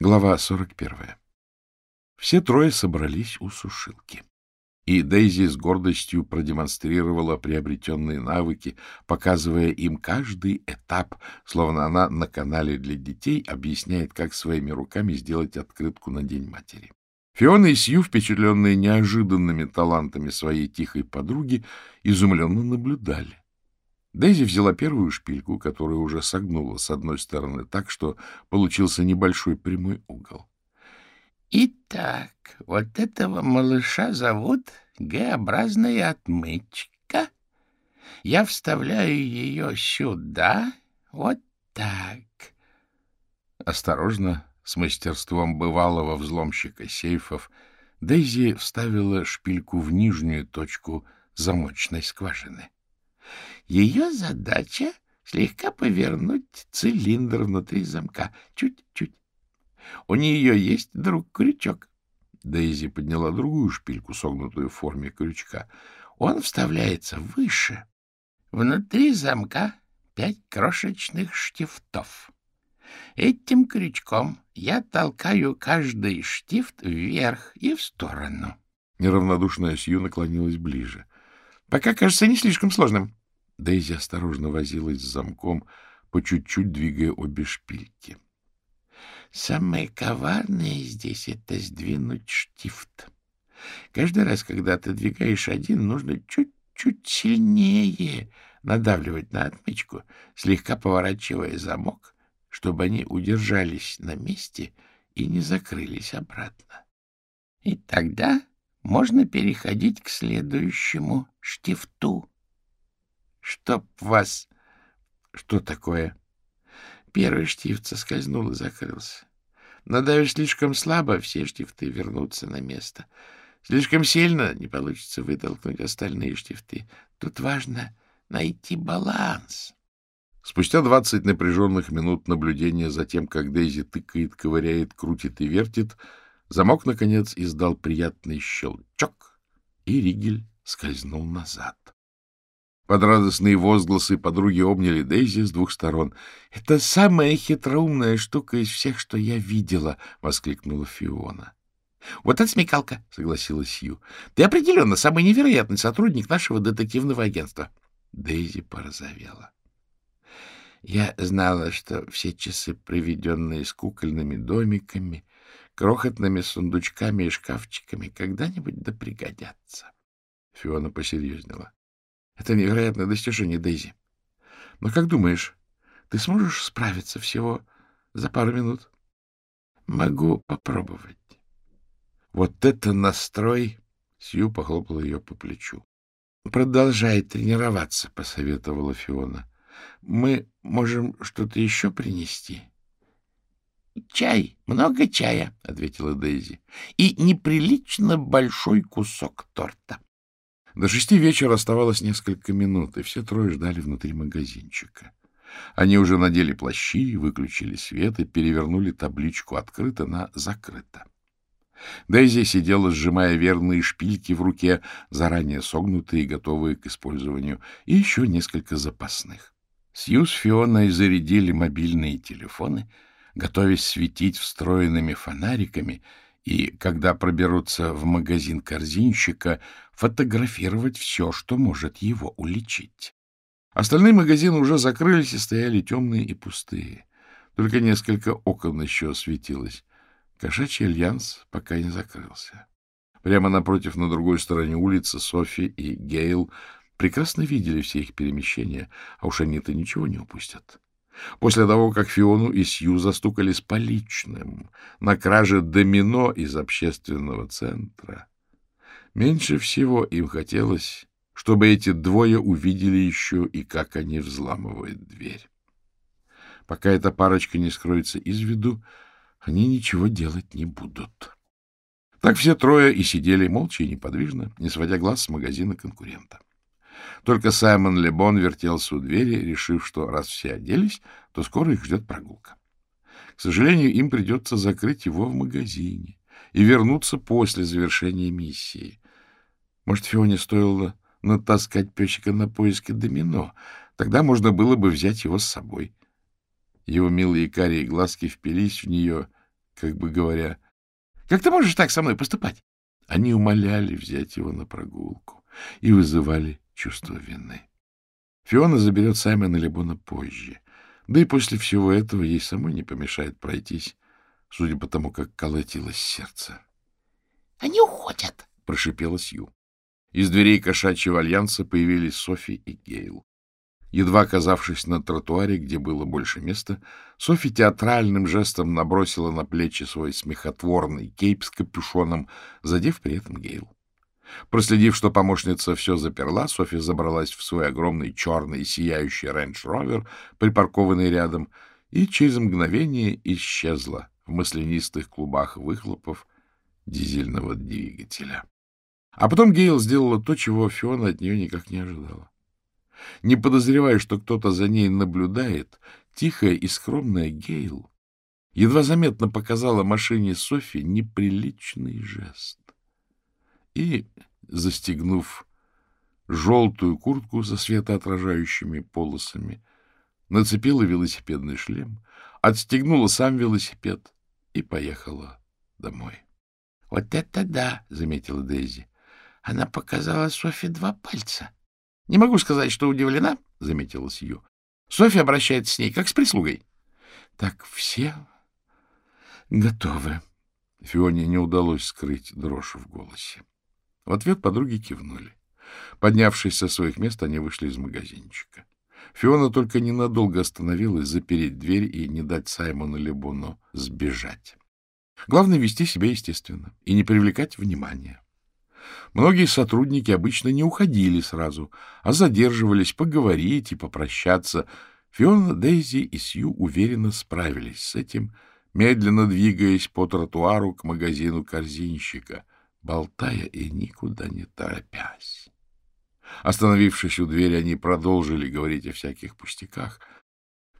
Глава 41. Все трое собрались у сушилки. И Дейзи с гордостью продемонстрировала приобретенные навыки, показывая им каждый этап, словно она на канале для детей объясняет, как своими руками сделать открытку на День матери. Фиона и Сью, впечатленные неожиданными талантами своей тихой подруги, изумленно наблюдали. Дейзи взяла первую шпильку, которую уже согнула с одной стороны так, что получился небольшой прямой угол. — Итак, вот этого малыша зовут Г-образная отмычка. Я вставляю ее сюда, вот так. Осторожно, с мастерством бывалого взломщика сейфов, Дейзи вставила шпильку в нижнюю точку замочной скважины. Ее задача — слегка повернуть цилиндр внутри замка. Чуть-чуть. У нее есть друг-крючок. Дейзи подняла другую шпильку, согнутую в форме крючка. Он вставляется выше. Внутри замка пять крошечных штифтов. Этим крючком я толкаю каждый штифт вверх и в сторону. Неравнодушная Сью наклонилась ближе. — Пока кажется не слишком сложным. Дейзи осторожно возилась с замком, по чуть-чуть двигая обе шпильки. Самое коварное здесь — это сдвинуть штифт. Каждый раз, когда ты двигаешь один, нужно чуть-чуть сильнее надавливать на отмычку, слегка поворачивая замок, чтобы они удержались на месте и не закрылись обратно. И тогда можно переходить к следующему штифту. Чтоб вас... Что такое? Первый штифт соскользнул и закрылся. Надавишь слишком слабо, все штифты вернутся на место. Слишком сильно не получится вытолкнуть остальные штифты. Тут важно найти баланс. Спустя двадцать напряженных минут наблюдения за тем, как Дейзи тыкает, ковыряет, крутит и вертит, замок, наконец, издал приятный щелчок, и Ригель скользнул назад. Под радостные возгласы подруги обняли Дейзи с двух сторон. — Это самая хитроумная штука из всех, что я видела! — воскликнула Фиона. — Вот это смекалка! — согласилась Сью. — Ты определенно самый невероятный сотрудник нашего детективного агентства. Дейзи порозовела. Я знала, что все часы, проведенные с кукольными домиками, крохотными сундучками и шкафчиками, когда-нибудь да пригодятся. Фиона посерьезнела. Это невероятное достижение, Дейзи. Но как думаешь, ты сможешь справиться всего за пару минут? Могу попробовать. Вот это настрой! Сью похлопала ее по плечу. Продолжай тренироваться, посоветовала Фиона. Мы можем что-то еще принести. Чай, много чая, ответила Дейзи. И неприлично большой кусок торта. До шести вечера оставалось несколько минут, и все трое ждали внутри магазинчика. Они уже надели плащи, выключили свет и перевернули табличку «Открыто» на «Закрыто». Дейзи сидела, сжимая верные шпильки в руке, заранее согнутые и готовые к использованию, и еще несколько запасных. Сью с Фионой зарядили мобильные телефоны, готовясь светить встроенными фонариками — и, когда проберутся в магазин корзинщика, фотографировать все, что может его уличить. Остальные магазины уже закрылись и стояли темные и пустые. Только несколько окон еще светилось. Кошачий альянс пока не закрылся. Прямо напротив, на другой стороне улицы, Софи и Гейл прекрасно видели все их перемещения, а уж они-то ничего не упустят. После того, как Фиону и Сью застукали с поличным на краже домино из общественного центра, меньше всего им хотелось, чтобы эти двое увидели еще и как они взламывают дверь. Пока эта парочка не скроется из виду, они ничего делать не будут. Так все трое и сидели молча и неподвижно, не сводя глаз с магазина конкурента. Только Саймон Лебон вертелся у двери, решив, что раз все оделись, то скоро их ждет прогулка. К сожалению, им придется закрыть его в магазине и вернуться после завершения миссии. Может, Фионе стоило натаскать песика на поиски домино, тогда можно было бы взять его с собой. Его милые карие глазки впились в нее, как бы говоря, «Как ты можешь так со мной поступать?» Они умоляли взять его на прогулку и вызывали чувство вины. Фиона заберет Саймона Лебона позже. Да и после всего этого ей самой не помешает пройтись, судя по тому, как колотилось сердце. — Они уходят, — прошипела Сью. Из дверей кошачьего альянса появились Софи и Гейл. Едва оказавшись на тротуаре, где было больше места, Софи театральным жестом набросила на плечи свой смехотворный кейп с капюшоном, задев при этом Гейл. Проследив, что помощница все заперла, Софи забралась в свой огромный черный сияющий рейндж-ровер, припаркованный рядом, и через мгновение исчезла в маслянистых клубах выхлопов дизельного двигателя. А потом Гейл сделала то, чего Фиона от нее никак не ожидала. Не подозревая, что кто-то за ней наблюдает, тихая и скромная Гейл едва заметно показала машине Софи неприличный жест. И, застегнув желтую куртку со светоотражающими полосами, нацепила велосипедный шлем, отстегнула сам велосипед и поехала домой. — Вот это да! — заметила Дейзи. — Она показала Софи два пальца. — не могу сказать, что удивлена, — заметила Сью. Софья обращается с ней, как с прислугой. — Так все готовы. Фионе не удалось скрыть дрожь в голосе. В ответ подруги кивнули. Поднявшись со своих мест, они вышли из магазинчика. Фиона только ненадолго остановилась запереть дверь и не дать Саймону Лебону сбежать. Главное — вести себя естественно и не привлекать внимания. Многие сотрудники обычно не уходили сразу, а задерживались поговорить и попрощаться. Фиона, Дейзи и Сью уверенно справились с этим, медленно двигаясь по тротуару к магазину корзинщика, болтая и никуда не торопясь. Остановившись у двери, они продолжили говорить о всяких пустяках.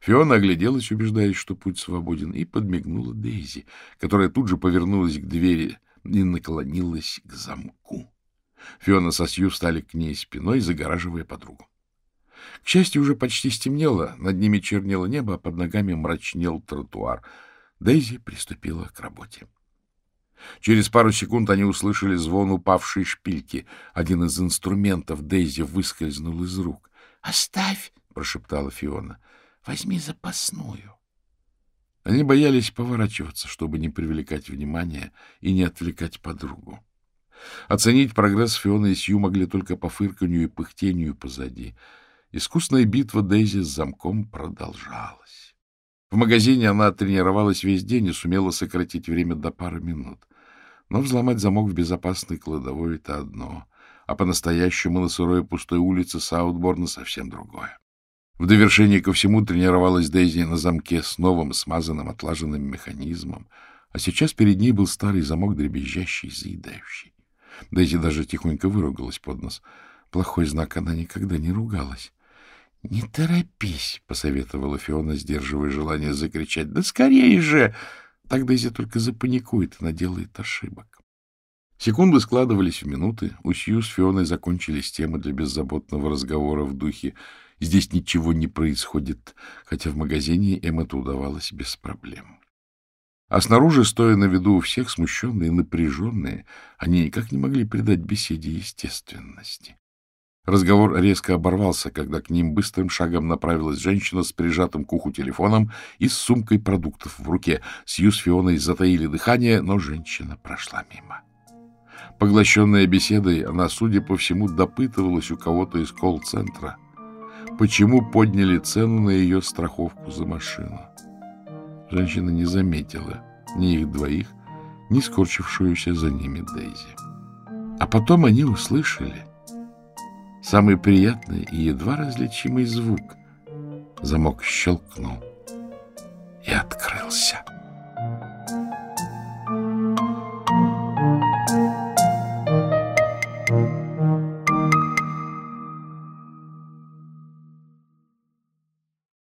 Фиона огляделась, убеждаясь, что путь свободен, и подмигнула Дейзи, которая тут же повернулась к двери и наклонилась к замку. Фиона со Сью встали к ней спиной, загораживая подругу. К счастью, уже почти стемнело, над ними чернело небо, а под ногами мрачнел тротуар. Дейзи приступила к работе. Через пару секунд они услышали звон упавшей шпильки. Один из инструментов Дейзи выскользнул из рук. — Оставь! — прошептала Фиона. — Возьми запасную. Они боялись поворачиваться, чтобы не привлекать внимания и не отвлекать подругу. Оценить прогресс Фиона и Сью могли только по фырканью и пыхтению позади. Искусная битва Дейзи с замком продолжалась. В магазине она тренировалась весь день и сумела сократить время до пары минут. Но взломать замок в безопасной кладовой — это одно, а по-настоящему на сырой пустой улице Саутборна совсем другое. В довершение ко всему тренировалась Дейзи на замке с новым смазанным отлаженным механизмом, а сейчас перед ней был старый замок, дребезжащий, заедающий. Дейзи даже тихонько выругалась под нос. Плохой знак, она никогда не ругалась. — Не торопись, — посоветовала Фиона, сдерживая желание закричать. — Да скорее же! Так Дейзи только запаникует и наделает ошибок. Секунды складывались в минуты. У Сью с Фионой закончились темы для беззаботного разговора в духе «Здесь ничего не происходит», хотя в магазине им это удавалось без проблем. А снаружи, стоя на виду у всех, смущенные напряженные, они никак не могли придать беседе естественности. Разговор резко оборвался, когда к ним быстрым шагом направилась женщина с прижатым к уху телефоном и с сумкой продуктов в руке. Сью с Фионой затаили дыхание, но женщина прошла мимо. Поглощенная беседой, она, судя по всему, допытывалась у кого-то из колл-центра, почему подняли цену на ее страховку за машину. Женщина не заметила ни их двоих, ни скорчившуюся за ними Дейзи. А потом они услышали самый приятный и едва различимый звук. Замок щелкнул и открылся.